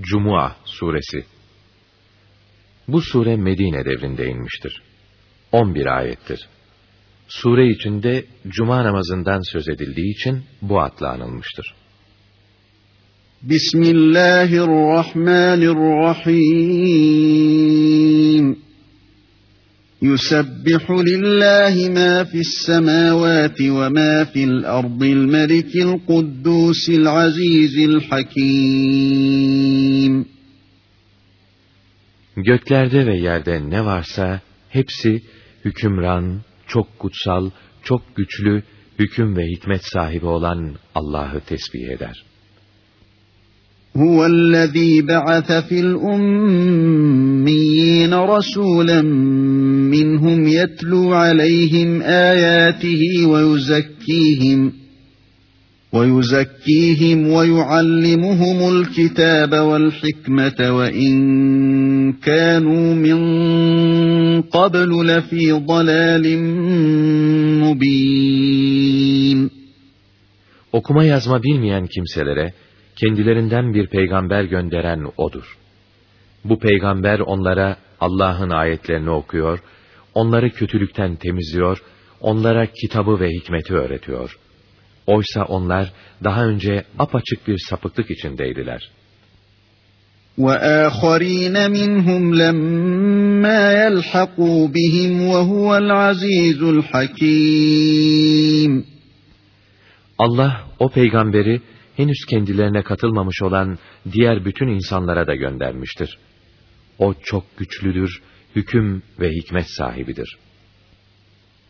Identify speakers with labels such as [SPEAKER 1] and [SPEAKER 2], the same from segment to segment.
[SPEAKER 1] Cumua suresi Bu sure Medine devrinde inmiştir. 11 ayettir. Sure içinde cuma namazından söz edildiği için bu adla anılmıştır.
[SPEAKER 2] Bismillahirrahmanirrahim. يسبح لله ما في السماوات وما في الأرض الملك القدوس العزيز الحكيم
[SPEAKER 1] Göklerde ve yerde ne varsa hepsi hükümran, çok kutsal, çok güçlü, hüküm ve hikmet sahibi olan Allah'ı tesbih eder.
[SPEAKER 2] هو الذي بعث في الأميين رسولا منهم يتلو عليهم آياته ويزكيهم ويزكيهم ويعلمهم الكتاب والحكمة وإن كانوا من قبل لفي ضلال مبين.
[SPEAKER 1] Okuma yazma bilmeyen kimselere kendilerinden bir peygamber gönderen O'dur. Bu peygamber onlara Allah'ın ayetlerini okuyor, onları kötülükten temizliyor, onlara kitabı ve hikmeti öğretiyor. Oysa onlar daha önce apaçık bir sapıklık içindeydiler.
[SPEAKER 2] وَآخَرِينَ مِنْهُمْ لَمَّا يَلْحَقُوا بِهِمْ وَهُوَ الْعَزِيزُ الْحَكِيمُ
[SPEAKER 1] Allah o peygamberi henüz kendilerine katılmamış olan diğer bütün insanlara da göndermiştir. O çok güçlüdür, hüküm ve hikmet sahibidir.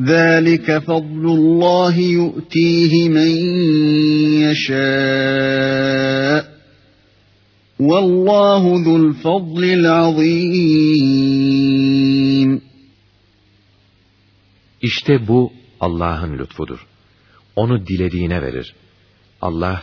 [SPEAKER 2] ذَٰلِكَ فَضْلُ اللّٰهِ يُؤْتِيهِ مَنْ يَشَاءُ وَاللّٰهُ ذُو الْفَضْلِ الْعَظِيمِ
[SPEAKER 1] İşte bu Allah'ın lütfudur. Onu dilediğine verir. Allah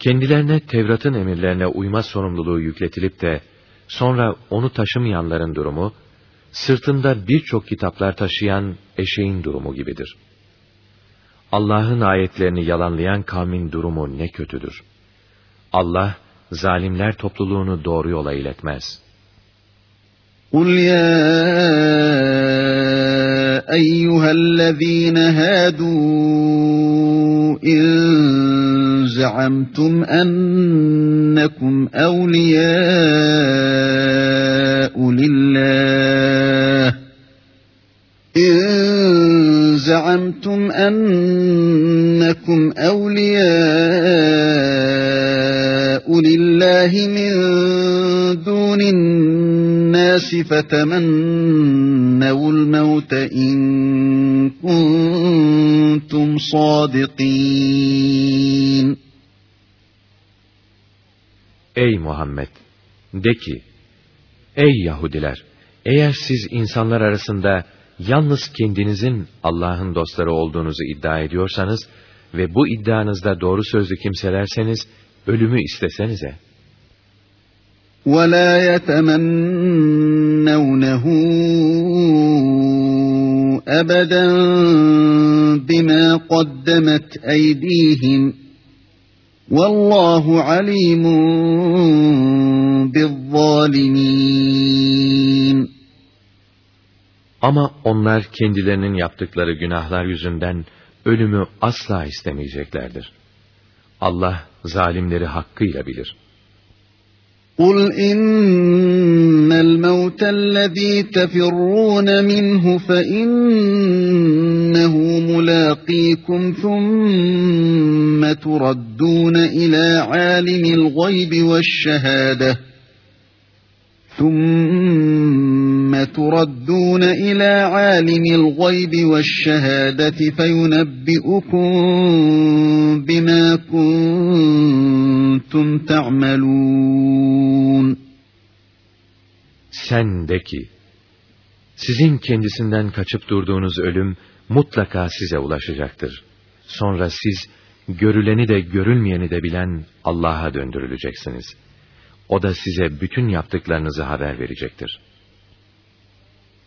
[SPEAKER 1] Kendilerine Tevrat'ın emirlerine uyma sorumluluğu yükletilip de sonra onu taşımayanların durumu, sırtında birçok kitaplar taşıyan eşeğin durumu gibidir. Allah'ın ayetlerini yalanlayan kavmin durumu ne kötüdür. Allah, zalimler topluluğunu doğru yola iletmez.
[SPEAKER 2] قُلْ يَا أَيُّهَا الَّذ۪ينَ هَادُوا إِنْ زَعَمْتُمْ أَنَّكُمْ أَوْلِيَاءُ لِلَّهِ إِنْ زَعَمْتُمْ أَنَّكُمْ أَوْلِيَاءُ لِلَّهِ مِنْ دُونِ النَّاسِ فَتَمَنَّوُا الْمَوْتَ إِنْ صَادِقِينَ
[SPEAKER 1] Ey Muhammed! De ki, Ey Yahudiler! Eğer siz insanlar arasında yalnız kendinizin Allah'ın dostları olduğunuzu iddia ediyorsanız ve bu iddianızda doğru sözlü kimselerseniz, ölümü istesenize.
[SPEAKER 2] وَلَا يَتَمَنَّوْنَهُ أَبَدًا بِمَا قَدَّمَتْ أَيْدِيهِمْ وَاللّٰهُ عَلِيمٌ بِالظَّالِمِينَ
[SPEAKER 1] Ama onlar kendilerinin yaptıkları günahlar yüzünden ölümü asla istemeyeceklerdir. Allah zalimleri hakkıyla bilir.
[SPEAKER 2] قُلْ إِنَّ الْمَوْتَ الَّذ۪ي تَفِرُّونَ مِنْهُ فَإِنَّهُ مُلَاقِيكُمْ ثُمَّ تُرَدُّونَ إِلَى عَالِمِ الْغَيْبِ وَالشَّهَادَةِ. ثُمَّ تُرَدُّونَ إِلَى عَالِمِ الْغَيْبِ وَالشَّهَادَةِ فَيُنَبِّئُكُم بِمَا كُنتُمْ تعملون.
[SPEAKER 1] Sen sizin kendisinden kaçıp durduğunuz ölüm mutlaka size ulaşacaktır. Sonra siz, görüleni de görülmeyeni de bilen Allah'a döndürüleceksiniz. O da size bütün yaptıklarınızı haber verecektir.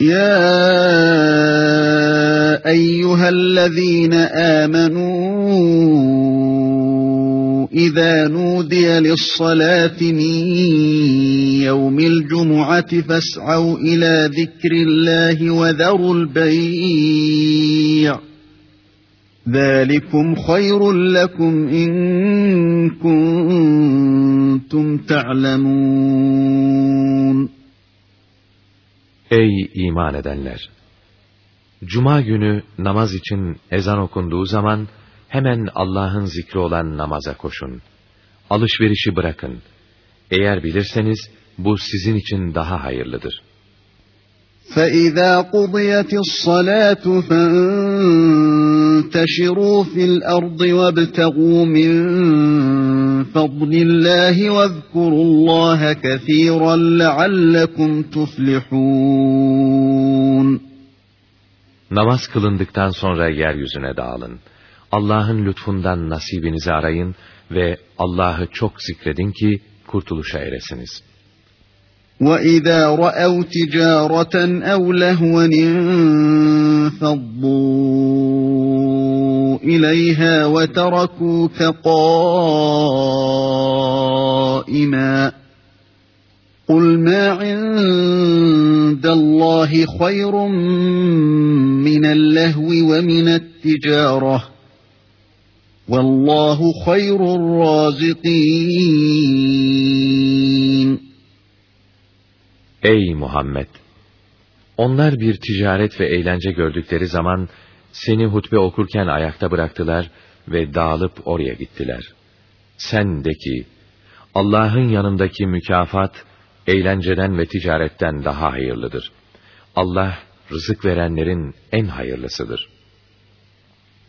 [SPEAKER 2] Ya eyyühellezîne âmenû إذا نودي للصلاة من يوم الجمعة فاسعوا إلى ذكر الله وذروا البيع ذلكم خير لكم إن كنتم تعلمون
[SPEAKER 1] Ey iman edenler! Cuma günü namaz için ezan okunduğu zaman, hemen Allah'ın zikri olan namaza koşun. Alışverişi bırakın. Eğer bilirseniz bu sizin için daha hayırlıdır.
[SPEAKER 2] فَإِذَا قُضِيَتِ الصَّلَاةُ فَانْتَشِرُوا فِي الْأَرْضِ وَابْتَغُوا مِنْ فَضْلِ اللّٰهِ وَاذْكُرُوا اللّٰهَ كَثِيرًا لَعَلَّكُمْ تُفْلِحُونَ
[SPEAKER 1] Namaz kılındıktan sonra yeryüzüne dağılın. Allah'ın lütfundan nasibinizi arayın ve Allah'ı çok zikredin ki kurtuluşa eresiniz.
[SPEAKER 2] وَإِذَا رَأَوْا تِجَارَةً أَوْ لَهْوًا انفَضُّوا إِلَيْهَا وَتَرَكُوكَ قَائِمًا قُلْ مَا عِندَ اللَّهِ خَيْرٌ مِنَ اللَّهْوِ وَمِنَ التِّجَارَةِ Vallahu hayrur razikin.
[SPEAKER 1] Ey Muhammed! Onlar bir ticaret ve eğlence gördükleri zaman seni hutbe okurken ayakta bıraktılar ve dağılıp oraya gittiler. Sen de ki, Allah'ın yanındaki mükafat, eğlenceden ve ticaretten daha hayırlıdır. Allah, rızık verenlerin en hayırlısıdır.''